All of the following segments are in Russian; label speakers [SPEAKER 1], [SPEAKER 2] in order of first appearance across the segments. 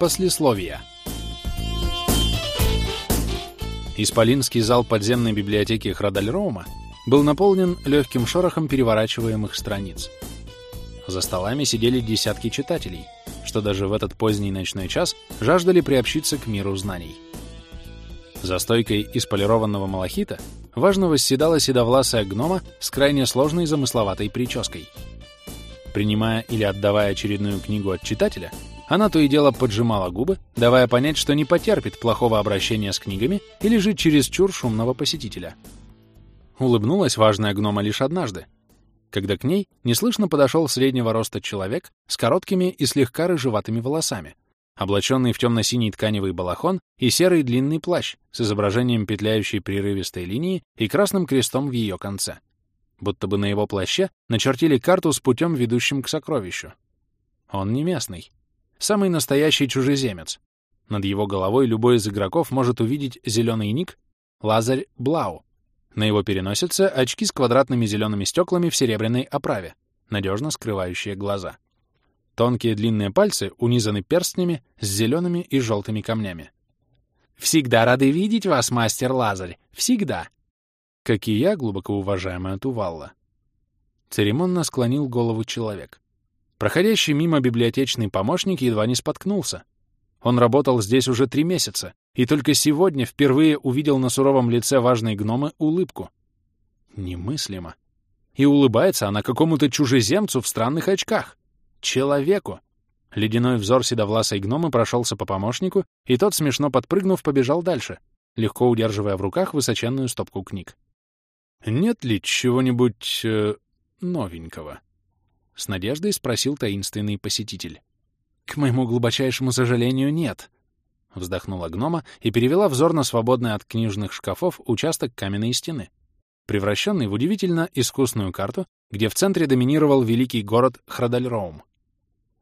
[SPEAKER 1] Послесловие. Исполинский зал подземной библиотеки Храдальроума был наполнен легким шорохом переворачиваемых страниц. За столами сидели десятки читателей, что даже в этот поздний ночной час жаждали приобщиться к миру знаний. За стойкой из полированного малахита важно восседала седовласая гнома с крайне сложной замысловатой прической. Принимая или отдавая очередную книгу от читателя, она то и дело поджимала губы, давая понять, что не потерпит плохого обращения с книгами или же чересчур шумного посетителя. Улыбнулась важная гнома лишь однажды, когда к ней неслышно подошел среднего роста человек с короткими и слегка рыжеватыми волосами, облаченный в темно-синий тканевый балахон и серый длинный плащ с изображением петляющей прерывистой линии и красным крестом в ее конце. Будто бы на его плаще начертили карту с путем, ведущим к сокровищу. Он не местный, Самый настоящий чужеземец. Над его головой любой из игроков может увидеть зеленый ник Лазарь Блау. На его переносице очки с квадратными зелеными стеклами в серебряной оправе, надежно скрывающие глаза. Тонкие длинные пальцы унизаны перстнями с зелеными и желтыми камнями. «Всегда рады видеть вас, мастер Лазарь! Всегда!» Как и я, глубоко уважаемая Тувалла. Церемонно склонил голову человек. Проходящий мимо библиотечный помощник едва не споткнулся. Он работал здесь уже три месяца, и только сегодня впервые увидел на суровом лице важной гномы улыбку. Немыслимо. И улыбается она какому-то чужеземцу в странных очках. Человеку. Ледяной взор седовласой гномы прошелся по помощнику, и тот, смешно подпрыгнув, побежал дальше, легко удерживая в руках высоченную стопку книг. «Нет ли чего-нибудь... Э, новенького?» С надеждой спросил таинственный посетитель. «К моему глубочайшему сожалению, нет», — вздохнула гнома и перевела взор на свободный от книжных шкафов участок каменной стены, превращенный в удивительно искусную карту, где в центре доминировал великий город Храдальроум.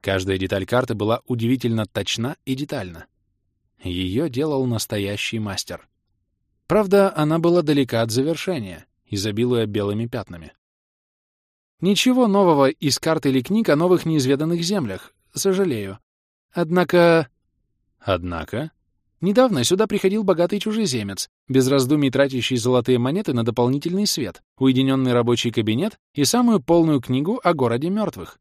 [SPEAKER 1] Каждая деталь карты была удивительно точна и детальна. Ее делал настоящий мастер. Правда, она была далека от завершения, изобилуя белыми пятнами. Ничего нового из карт или книг о новых неизведанных землях, сожалею. Однако... Однако... Недавно сюда приходил богатый чужеземец, без раздумий тратящий золотые монеты на дополнительный свет, уединенный рабочий кабинет и самую полную книгу о городе мертвых.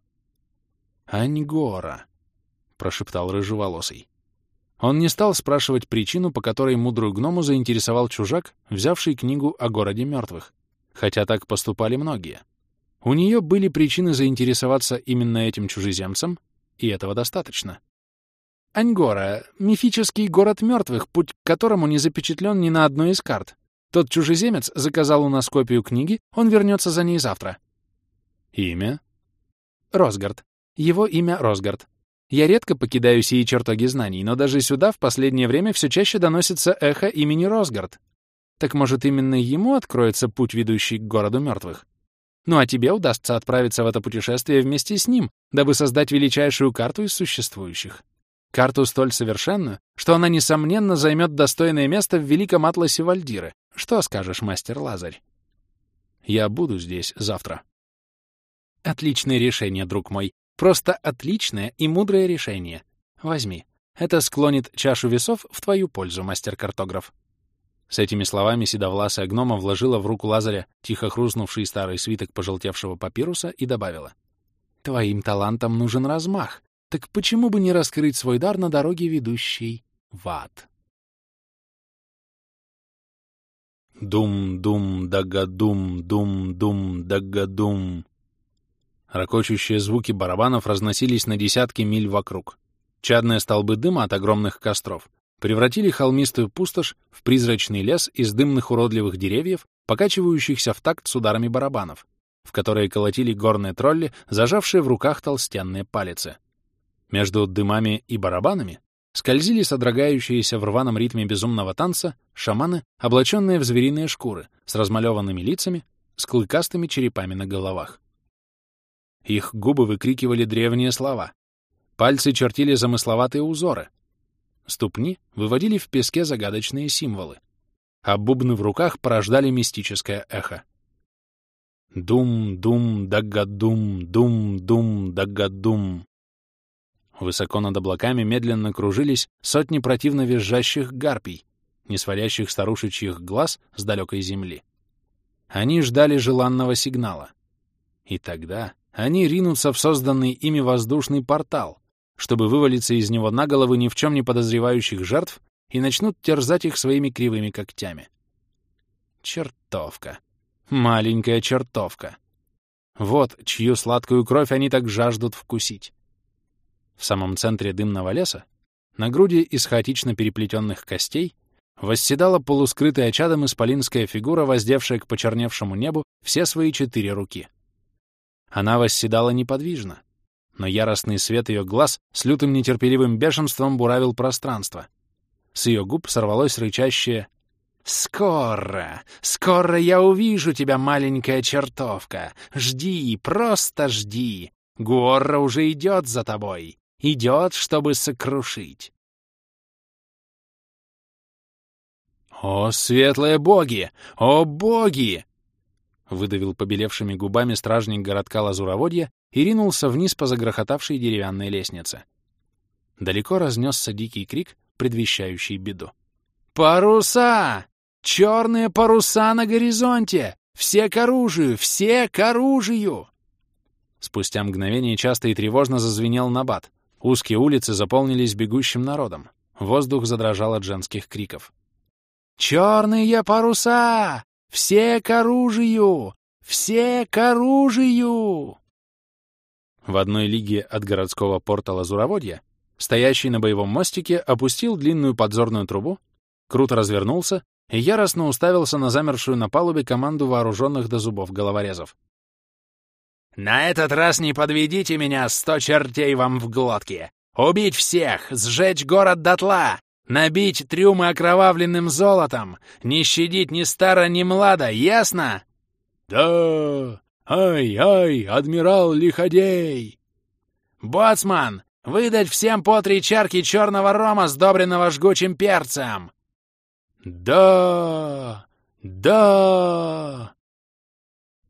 [SPEAKER 1] «Аньгора», — прошептал рыжеволосый. Он не стал спрашивать причину, по которой мудрую гному заинтересовал чужак, взявший книгу о городе мертвых, хотя так поступали многие. У нее были причины заинтересоваться именно этим чужеземцем, и этого достаточно. Аньгора — мифический город мертвых, путь к которому не запечатлен ни на одной из карт. Тот чужеземец заказал у нас копию книги, он вернется за ней завтра. Имя? Росгард. Его имя Росгард. Я редко покидаю сии чертоги знаний, но даже сюда в последнее время все чаще доносится эхо имени Росгард. Так может, именно ему откроется путь, ведущий к городу мертвых? Ну а тебе удастся отправиться в это путешествие вместе с ним, дабы создать величайшую карту из существующих. Карту столь совершенную, что она, несомненно, займет достойное место в великом атласе Вальдиры. Что скажешь, мастер Лазарь? Я буду здесь завтра. Отличное решение, друг мой. Просто отличное и мудрое решение. Возьми. Это склонит чашу весов в твою пользу, мастер-картограф. С этими словами седовласая гнома вложила в руку Лазаря тихо хрустнувший старый свиток пожелтевшего папируса и добавила. «Твоим талантам нужен размах, так почему бы не раскрыть свой дар на дороге, ведущей в ад?»
[SPEAKER 2] Дум-дум-дага-дум, дум-дум-дага-дум. Рокочущие звуки барабанов разносились на десятки миль вокруг. Чадные столбы дыма от огромных костров превратили холмистую пустошь в призрачный лес из дымных уродливых деревьев, покачивающихся в такт с ударами барабанов, в которые колотили горные тролли, зажавшие в руках толстенные палицы. Между дымами и барабанами скользили содрогающиеся в рваном ритме безумного танца шаманы, облаченные в звериные шкуры, с размалеванными лицами, с клыкастыми черепами на головах. Их губы выкрикивали древние слова. Пальцы чертили замысловатые узоры, Ступни выводили в песке загадочные символы, а бубны в руках порождали мистическое эхо. Дум-дум-дагадум, дум-дум-дагадум.
[SPEAKER 1] Высоко над облаками медленно кружились сотни противно визжащих гарпий, не сводящих старушечьих глаз с далекой земли. Они ждали желанного сигнала. И тогда они ринутся в созданный ими воздушный портал, чтобы вывалиться из него на головы ни в чем не подозревающих жертв и начнут терзать их своими кривыми когтями. Чертовка. Маленькая чертовка. Вот чью сладкую кровь они так жаждут вкусить. В самом центре дымного леса, на груди из хаотично переплетенных костей, восседала полускрытая чадом исполинская фигура, воздевшая к почерневшему небу все свои четыре руки. Она восседала неподвижно, но яростный свет ее глаз с лютым нетерпеливым бешенством буравил пространство. С ее губ сорвалось рычащее «Скоро, скоро я увижу тебя, маленькая чертовка! Жди, просто жди! Гуорра уже идет за тобой! Идет, чтобы сокрушить!» «О, светлые боги! О, боги!» — выдавил побелевшими губами стражник городка Лазуроводья и ринулся вниз по загрохотавшей деревянной лестнице. Далеко разнесся дикий крик, предвещающий беду. «Паруса! Черные паруса на горизонте! Все к оружию! Все к оружию!» Спустя мгновение часто и тревожно зазвенел набат. Узкие улицы заполнились бегущим народом. Воздух задрожал от женских криков. «Черные паруса! Все к оружию! Все к оружию!» В одной лиге от городского порта Лазуроводья, стоящий на боевом мостике, опустил длинную подзорную трубу, круто развернулся и яростно уставился на замершую на палубе команду вооруженных до зубов головорезов. «На этот раз не подведите меня, сто чертей вам в глотке! Убить всех! Сжечь город дотла! Набить трюмы окровавленным золотом! Не щадить ни стара, ни млада, ясно?» «Да! Ай-ай, адмирал Лиходей!» «Боцман, выдать всем по три чарки черного рома, сдобренного жгучим перцем!» «Да! Да!»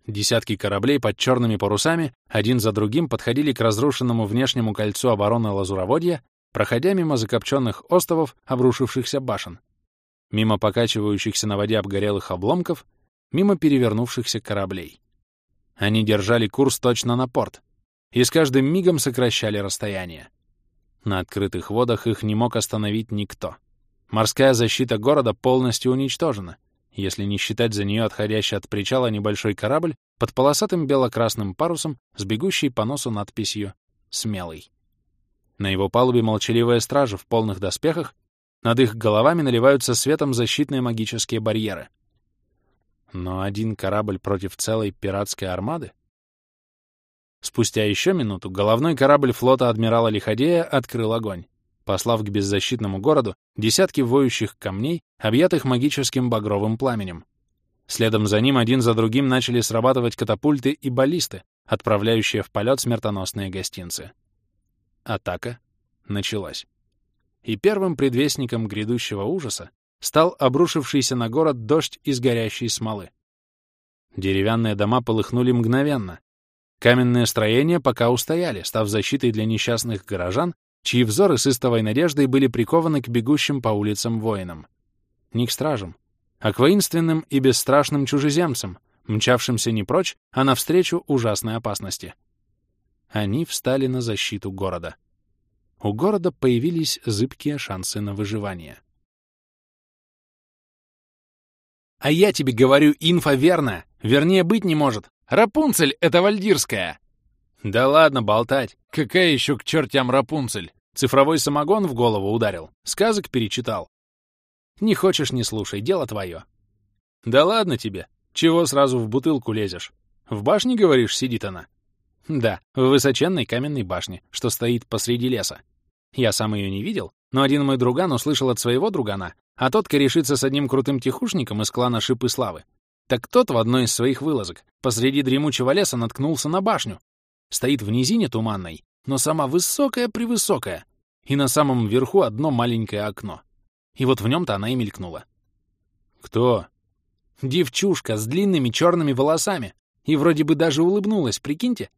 [SPEAKER 1] Десятки кораблей под черными парусами один за другим подходили к разрушенному внешнему кольцу обороны Лазуроводья проходя мимо закопченных островов, обрушившихся башен, мимо покачивающихся на воде обгорелых обломков, мимо перевернувшихся кораблей. Они держали курс точно на порт и с каждым мигом сокращали расстояние. На открытых водах их не мог остановить никто. Морская защита города полностью уничтожена, если не считать за нее отходящий от причала небольшой корабль под полосатым бело-красным парусом с бегущей по носу надписью «Смелый». На его палубе молчаливые стражи в полных доспехах, над их головами наливаются светом защитные магические барьеры. Но один корабль против целой пиратской армады? Спустя еще минуту головной корабль флота адмирала Лиходея открыл огонь, послав к беззащитному городу десятки воющих камней, объятых магическим багровым пламенем. Следом за ним один за другим начали срабатывать катапульты и баллисты, отправляющие в полет смертоносные гостинцы. Атака началась. И первым предвестником грядущего ужаса стал обрушившийся на город дождь из горящей смолы. Деревянные дома полыхнули мгновенно. Каменные строения пока устояли, став защитой для несчастных горожан, чьи взоры с истовой надеждой были прикованы к бегущим по улицам воинам. Не к стражам, а к воинственным и бесстрашным чужеземцам, мчавшимся не прочь, а навстречу ужасной опасности — они встали на защиту города. У города появились зыбкие шансы на выживание. «А я тебе говорю, инфа верна! Вернее, быть не может! Рапунцель — это вальдирская!» «Да ладно болтать! Какая еще к чертям Рапунцель? Цифровой самогон в голову ударил, сказок перечитал. Не хочешь — не слушай, дело твое. Да ладно тебе, чего сразу в бутылку лезешь? В башне, говоришь, сидит она? Да, в высоченной каменной башне, что стоит посреди леса. Я сам ее не видел, но один мой друган услышал от своего другана, а тот корешится с одним крутым тихушником из клана Шипы Славы. Так тот в одной из своих вылазок посреди дремучего леса наткнулся на башню. Стоит в низине туманной, но сама высокая-превысокая, и на самом верху одно маленькое окно. И вот в нем-то она и мелькнула. «Кто?» «Девчушка с длинными черными волосами. И вроде бы даже улыбнулась, прикиньте.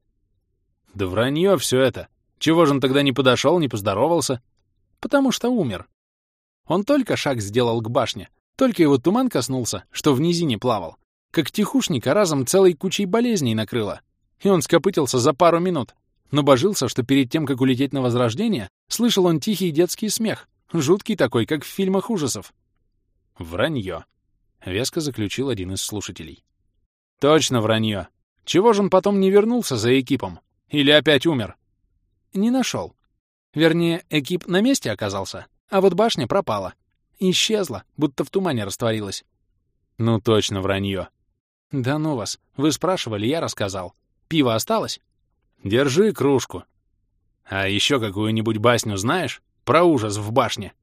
[SPEAKER 1] Да вранье все это. Чего же он тогда не подошел, не поздоровался? Потому что умер. Он только шаг сделал к башне, только его туман коснулся, что в низине плавал, как тихушника разом целой кучей болезней накрыло. И он скопытился за пару минут, но божился, что перед тем, как улететь на Возрождение, слышал он тихий детский смех, жуткий такой, как в фильмах ужасов. «Вранье», — веско заключил один из слушателей. «Точно вранье. Чего же он потом не вернулся за экипом? Или опять умер?» «Не нашел. Вернее, экип на месте оказался, а вот башня пропала. Исчезла, будто в тумане растворилась». «Ну точно вранье». «Да ну вас. Вы спрашивали, я рассказал. Пиво осталось?» Держи кружку. А еще какую-нибудь басню знаешь? Про ужас в башне?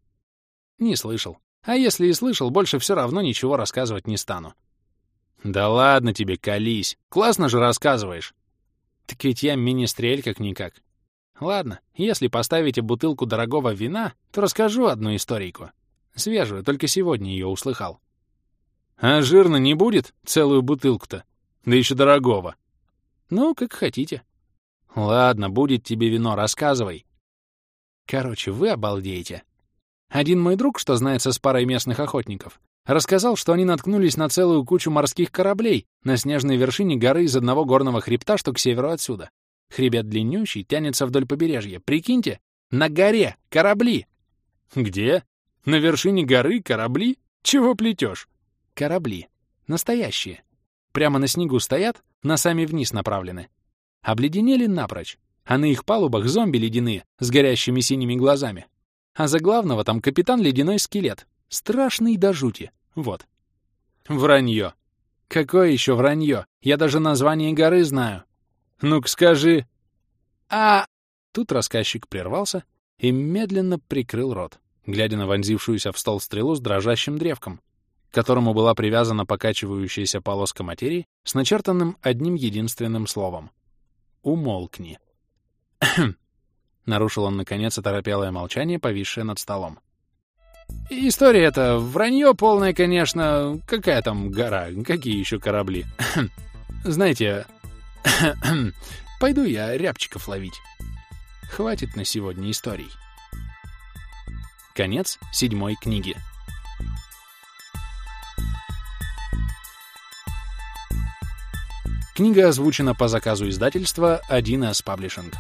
[SPEAKER 1] Не слышал. А если и слышал, больше все равно ничего рассказывать не стану. Да ладно тебе, колись. Классно же рассказываешь. Так ведь я министрель как-никак. Ладно, если поставите бутылку дорогого вина, то расскажу одну историйку. Свежую, только сегодня ее услыхал. А жирно не будет целую бутылку-то? Да еще дорогого. Ну, как хотите. Ладно, будет тебе вино, рассказывай. Короче, вы обалдеете. Один мой друг, что знается с парой местных охотников, рассказал, что они наткнулись на целую кучу морских кораблей на снежной вершине горы из одного горного хребта, что к северу отсюда. Хребет длиннющий, тянется вдоль побережья. Прикиньте, на горе корабли. Где? На вершине горы корабли? Чего плетешь? Корабли. Настоящие. Прямо на снегу стоят, носами вниз направлены обледенели напрочь, а на их палубах зомби ледяные с горящими синими глазами. А за главного там капитан ледяной скелет, страшный до жути. Вот. Вранье. Какое еще вранье? Я даже название горы знаю. Ну-ка скажи. А... Тут рассказчик прервался и медленно прикрыл рот, глядя на вонзившуюся в стол стрелу с дрожащим древком, к которому была привязана покачивающаяся полоска материи с начертанным одним единственным словом умолкни. Нарушил он, наконец, оторопелое молчание, повисшее над столом. История эта вранье полное, конечно. Какая там гора? Какие еще корабли? Знаете, пойду я рябчиков ловить. Хватит на сегодня историй. Конец седьмой книги. Книга озвучена по заказу издательства 1С Publishing.